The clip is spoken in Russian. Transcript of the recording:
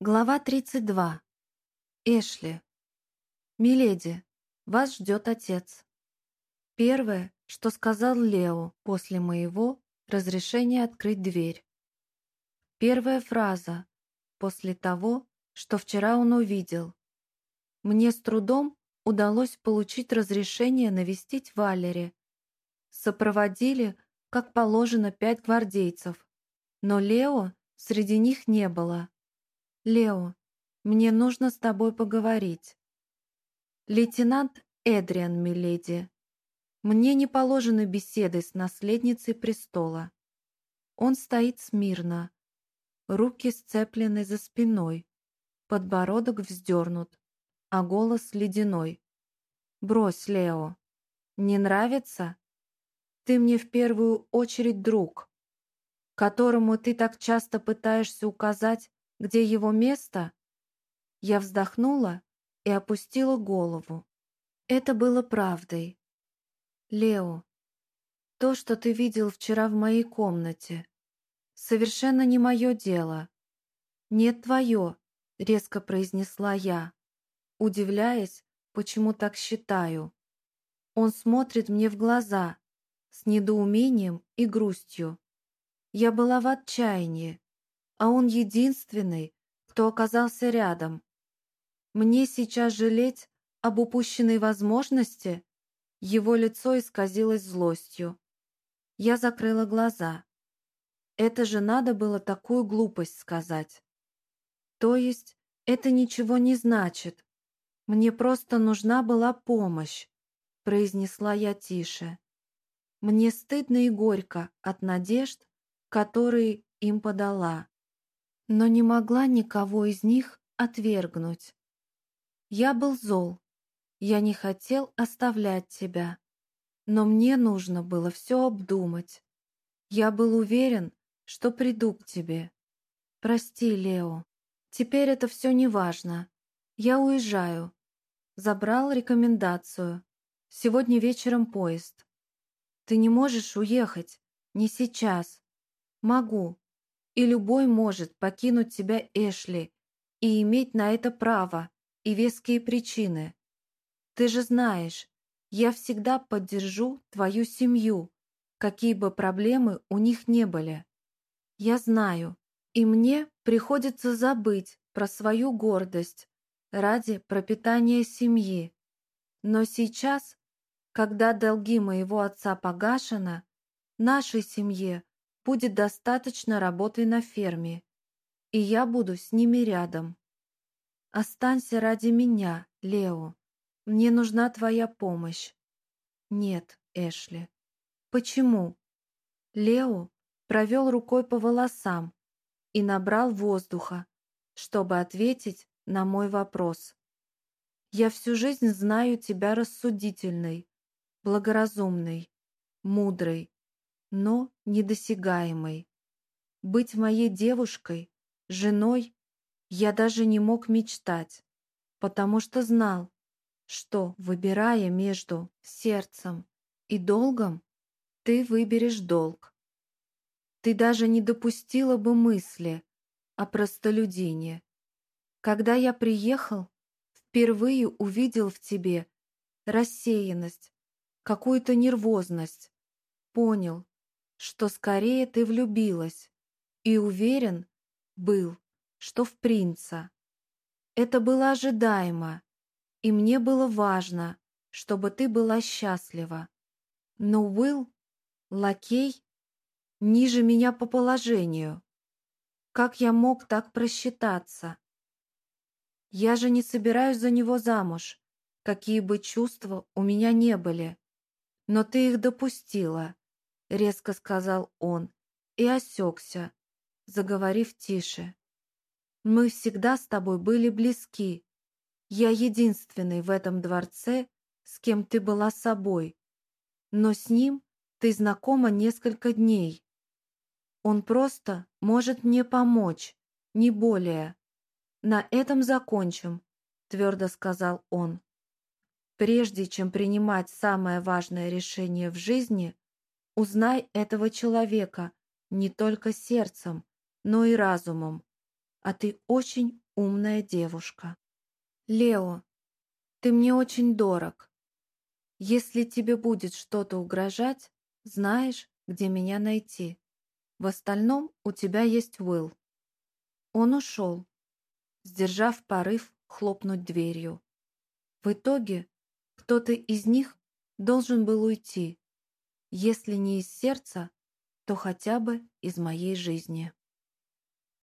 Глава 32. Эшли. «Миледи, вас ждет отец». Первое, что сказал Лео после моего разрешения открыть дверь. Первая фраза после того, что вчера он увидел. Мне с трудом удалось получить разрешение навестить Валери. Сопроводили, как положено, пять гвардейцев, но Лео среди них не было. «Лео, мне нужно с тобой поговорить». «Лейтенант Эдриан, миледи, мне не положены беседы с наследницей престола». Он стоит смирно, руки сцеплены за спиной, подбородок вздернут, а голос ледяной. «Брось, Лео. Не нравится? Ты мне в первую очередь друг, которому ты так часто пытаешься указать, где его место? Я вздохнула и опустила голову. Это было правдой. Лео, то, что ты видел вчера в моей комнате, совершенно не мое дело. Нет твое, резко произнесла я, удивляясь, почему так считаю. Он смотрит мне в глаза с недоумением и грустью. Я была в отчаянии, а он единственный, кто оказался рядом. Мне сейчас жалеть об упущенной возможности? Его лицо исказилось злостью. Я закрыла глаза. Это же надо было такую глупость сказать. То есть это ничего не значит. Мне просто нужна была помощь, произнесла я тише. Мне стыдно и горько от надежд, которые им подала но не могла никого из них отвергнуть. Я был зол, я не хотел оставлять тебя, но мне нужно было все обдумать. Я был уверен, что приду к тебе. Прости, Лео, теперь это все не важно. Я уезжаю. Забрал рекомендацию. Сегодня вечером поезд. Ты не можешь уехать. Не сейчас. Могу, и любой может покинуть тебя, Эшли, и иметь на это право и веские причины. Ты же знаешь, я всегда поддержу твою семью, какие бы проблемы у них не были. Я знаю, и мне приходится забыть про свою гордость ради пропитания семьи. Но сейчас, когда долги моего отца погашены, нашей семье будет достаточно работы на ферме, и я буду с ними рядом. Останься ради меня, Лео. Мне нужна твоя помощь. Нет, Эшли. Почему? Лео провел рукой по волосам и набрал воздуха, чтобы ответить на мой вопрос. Я всю жизнь знаю тебя рассудительной, благоразумной, мудрой, но недосягаемой. Быть моей девушкой, женой я даже не мог мечтать, потому что знал, что, выбирая между сердцем и долгом, ты выберешь долг. Ты даже не допустила бы мысли о простолюдине. Когда я приехал, впервые увидел в тебе рассеянность, какую-то нервозность, понял, что скорее ты влюбилась, и уверен был, что в принца. Это было ожидаемо, и мне было важно, чтобы ты была счастлива. Но Уилл, лакей, ниже меня по положению. Как я мог так просчитаться? Я же не собираюсь за него замуж, какие бы чувства у меня не были. Но ты их допустила. — резко сказал он и осекся, заговорив тише. «Мы всегда с тобой были близки. Я единственный в этом дворце, с кем ты была собой. Но с ним ты знакома несколько дней. Он просто может мне помочь, не более. На этом закончим», — твердо сказал он. «Прежде чем принимать самое важное решение в жизни, Узнай этого человека не только сердцем, но и разумом. А ты очень умная девушка. Лео, ты мне очень дорог. Если тебе будет что-то угрожать, знаешь, где меня найти. В остальном у тебя есть Уилл. Он ушел, сдержав порыв хлопнуть дверью. В итоге кто-то из них должен был уйти, если не из сердца, то хотя бы из моей жизни.